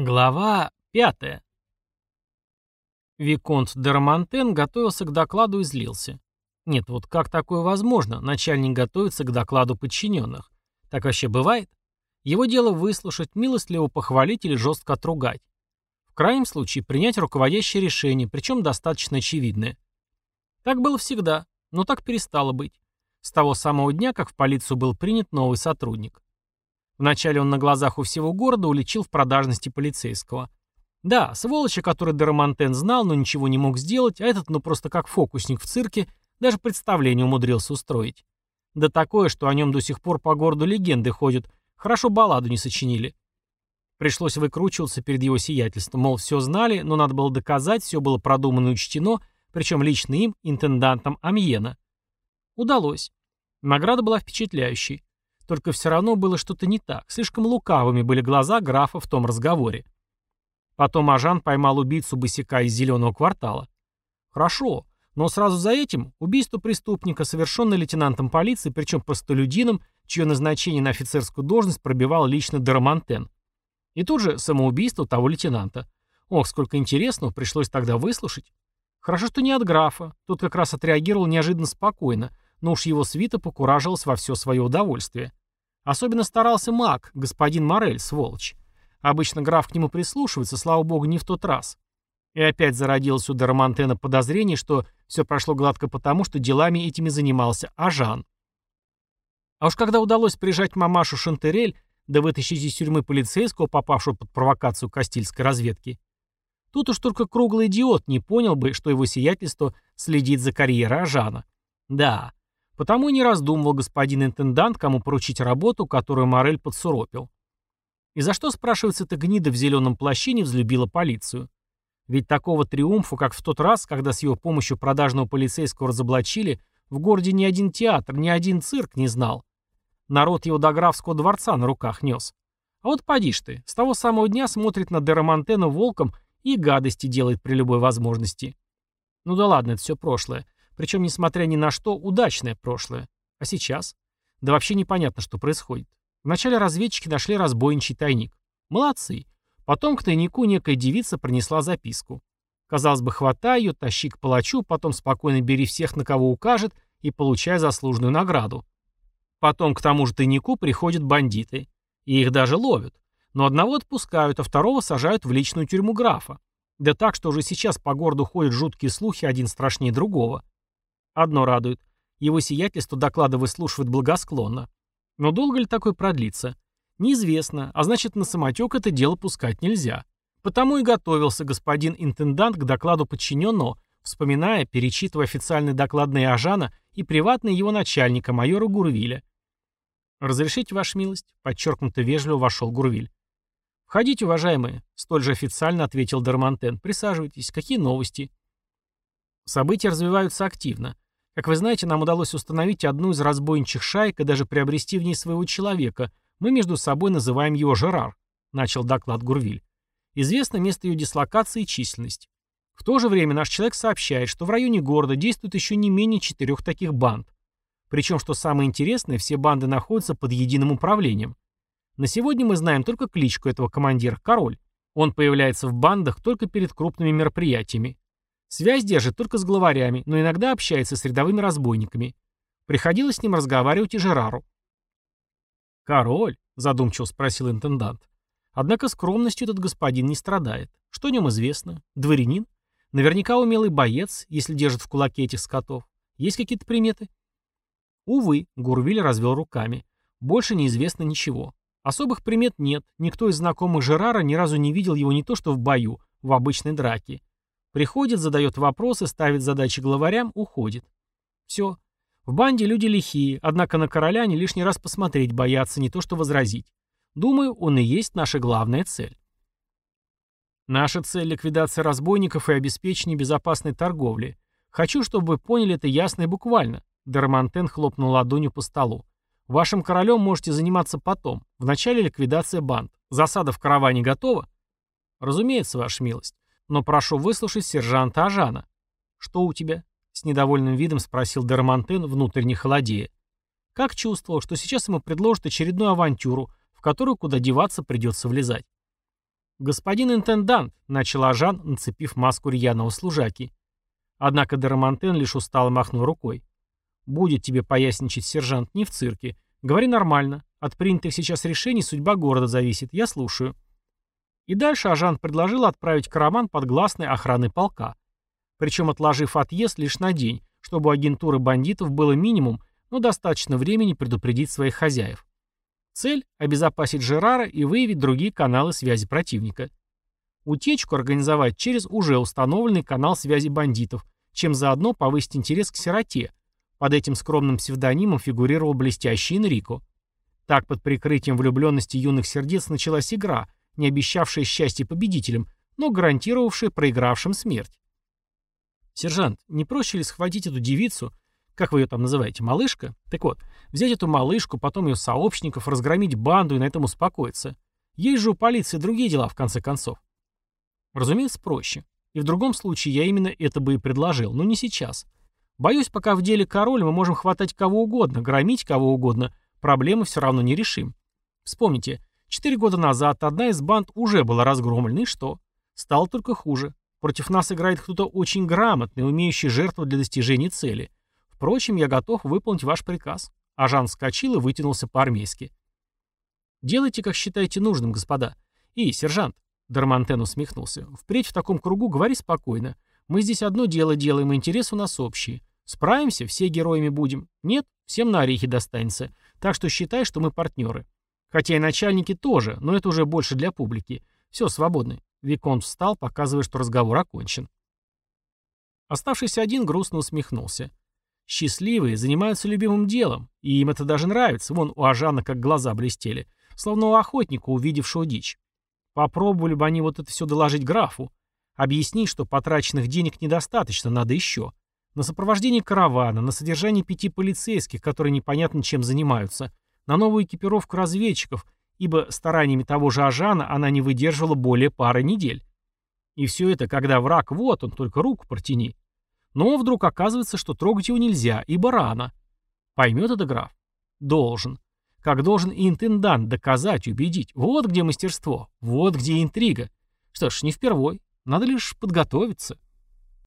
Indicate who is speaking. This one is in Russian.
Speaker 1: Глава пятая. Виконт Дерамонтен готовился к докладу и злился. Нет, вот как такое возможно? Начальник готовится к докладу подчиненных. Так вообще бывает? Его дело выслушать, милостливо похвалить или жестко отругать. В крайнем случае принять руководящее решение, причем достаточно очевидное. Так было всегда, но так перестало быть. С того самого дня, как в полицию был принят новый сотрудник. Вначале он на глазах у всего города уличил в продажности полицейского. Да, сволочи, который Дерамонтен знал, но ничего не мог сделать, а этот, ну просто как фокусник в цирке, даже представление умудрился устроить. Да такое, что о нем до сих пор по городу легенды ходят, хорошо балладу не сочинили. Пришлось выкручиваться перед его сиятельством, мол, все знали, но надо было доказать, все было продумано и учтено, причем лично им, интендантом Амьена. Удалось. Награда была впечатляющей. Только все равно было что-то не так. Слишком лукавыми были глаза графа в том разговоре. Потом Ажан поймал убийцу босика из зеленого квартала. Хорошо, но сразу за этим убийство преступника, совершенное лейтенантом полиции, причем простолюдином, чье назначение на офицерскую должность пробивал лично Дарамантен. И тут же самоубийство того лейтенанта. Ох, сколько интересного пришлось тогда выслушать. Хорошо, что не от графа. Тот как раз отреагировал неожиданно спокойно, но уж его свита покуражилась во все свое удовольствие. Особенно старался маг, господин Морель, сволочь. Обычно граф к нему прислушивается, слава богу, не в тот раз. И опять зародилось у Дарамантена подозрение, что все прошло гладко потому, что делами этими занимался Ажан. А уж когда удалось прижать мамашу Шантерель, да вытащить из тюрьмы полицейского, попавшего под провокацию Кастильской разведки, тут уж только круглый идиот не понял бы, что его сиятельство следит за карьерой Ажана. Да, Потому и не раздумывал господин интендант, кому поручить работу, которую Морель подсуропил. И за что, спрашивается, эта гнида в зеленом плаще не взлюбила полицию? Ведь такого триумфа, как в тот раз, когда с его помощью продажного полицейского разоблачили, в городе ни один театр, ни один цирк не знал. Народ его до графского дворца на руках нес. А вот поди ж ты, с того самого дня смотрит на Дерамантена волком и гадости делает при любой возможности. Ну да ладно, это все прошлое. Причем, несмотря ни на что, удачное прошлое. А сейчас? Да вообще непонятно, что происходит. Вначале разведчики нашли разбойничий тайник. Молодцы. Потом к тайнику некая девица принесла записку. Казалось бы, хватай ее, тащи к палачу, потом спокойно бери всех, на кого укажет, и получай заслуженную награду. Потом к тому же тайнику приходят бандиты. И их даже ловят. Но одного отпускают, а второго сажают в личную тюрьму графа. Да так, что уже сейчас по городу ходят жуткие слухи, один страшнее другого. Одно радует. Его сиятельство доклады выслушивает благосклонно. Но долго ли такое продлится? Неизвестно, а значит на самотек это дело пускать нельзя. Потому и готовился господин интендант к докладу подчиненного, вспоминая, перечитывая официальные докладные Ажана и приватные его начальника, майора Гурвиля. «Разрешите, ваша милость?» — подчеркнуто вежливо вошел Гурвиль. «Входите, уважаемые», — столь же официально ответил Дармантен. «Присаживайтесь. Какие новости?» События развиваются активно. Как вы знаете, нам удалось установить одну из разбойничьих шаек и даже приобрести в ней своего человека. Мы между собой называем его Жерар», — начал доклад Гурвиль. «Известно место ее дислокации и численность. В то же время наш человек сообщает, что в районе города действует еще не менее четырех таких банд. Причем, что самое интересное, все банды находятся под единым управлением. На сегодня мы знаем только кличку этого командира – Король. Он появляется в бандах только перед крупными мероприятиями. Связь держит только с главарями, но иногда общается с рядовыми разбойниками. Приходилось с ним разговаривать и Жерару. «Король?» — задумчиво спросил интендант. Однако скромностью этот господин не страдает. Что о нем известно? Дворянин? Наверняка умелый боец, если держит в кулаке этих скотов. Есть какие-то приметы? Увы, Гурвиль развел руками. Больше неизвестно ничего. Особых примет нет. Никто из знакомых Жерара ни разу не видел его не то что в бою, в обычной драке. Приходит, задает вопросы, ставит задачи главарям, уходит. Все. В банде люди лихие, однако на короля они лишний раз посмотреть боятся, не то что возразить. Думаю, он и есть наша главная цель. Наша цель – ликвидация разбойников и обеспечение безопасной торговли. Хочу, чтобы вы поняли это ясно и буквально. Дармантен хлопнул ладонью по столу. Вашим королем можете заниматься потом. Вначале ликвидация банд. Засада в караване готова? Разумеется, ваша милость. Но прошу выслушать сержанта Ажана. Что у тебя? С недовольным видом спросил Дермантен, внутренне холодея. Как чувствовал, что сейчас ему предложат очередную авантюру, в которую куда деваться придется влезать. «Господин интендант», — начал Ажан, нацепив маску рьяного служаки. Однако Дерамонтен лишь устало махнул рукой. «Будет тебе поясничать, сержант, не в цирке. Говори нормально. От принятых сейчас решений судьба города зависит. Я слушаю». И дальше Ажан предложил отправить караван под гласной охраны полка. Причем отложив отъезд лишь на день, чтобы у агентуры бандитов было минимум, но достаточно времени предупредить своих хозяев. Цель – обезопасить Жерара и выявить другие каналы связи противника. Утечку организовать через уже установленный канал связи бандитов, чем заодно повысить интерес к сироте. Под этим скромным псевдонимом фигурировал блестящий Энрико. Так, под прикрытием влюбленности юных сердец началась игра, не обещавшая счастье победителям, но гарантировавшая проигравшим смерть. «Сержант, не проще ли схватить эту девицу, как вы ее там называете, малышка? Так вот, взять эту малышку, потом ее сообщников, разгромить банду и на этом успокоиться. Есть же у полиции другие дела, в конце концов. Разумеется, проще. И в другом случае я именно это бы и предложил, но не сейчас. Боюсь, пока в деле король мы можем хватать кого угодно, громить кого угодно, проблемы все равно не решим. Вспомните, четыре года назад одна из банд уже была разгромлена, и что? Стало только хуже. Против нас играет кто-то очень грамотный, умеющий жертвовать для достижения цели. Впрочем, я готов выполнить ваш приказ». А Жан вскочил и вытянулся по-армейски. «Делайте, как считаете нужным, господа. И, сержант», — Дармантен усмехнулся, — «впредь в таком кругу говори спокойно. Мы здесь одно дело делаем, интерес у нас общий. Справимся, все героями будем. Нет, всем на орехи достанется. Так что считай, что мы партнеры. Хотя и начальники тоже, но это уже больше для публики. Все, свободны». Виконт встал, показывая, что разговор окончен. Оставшийся один грустно усмехнулся. Счастливые занимаются любимым делом, и им это даже нравится. Вон у Ажана как глаза блестели. Словно у охотника, увидевшего дичь. Попробовали бы они вот это все доложить графу. Объяснить, что потраченных денег недостаточно, надо еще. На сопровождение каравана, на содержание пяти полицейских, которые непонятно чем занимаются, на новую экипировку разведчиков, ибо стараниями того же Ажана она не выдерживала более пары недель. И все это, когда враг вот он, только руку протяни. Но вдруг оказывается, что трогать его нельзя, ибо рано. Поймет это граф? Должен. Как должен и интендант доказать, убедить. Вот где мастерство, вот где интрига. Что ж, не впервой. Надо лишь подготовиться.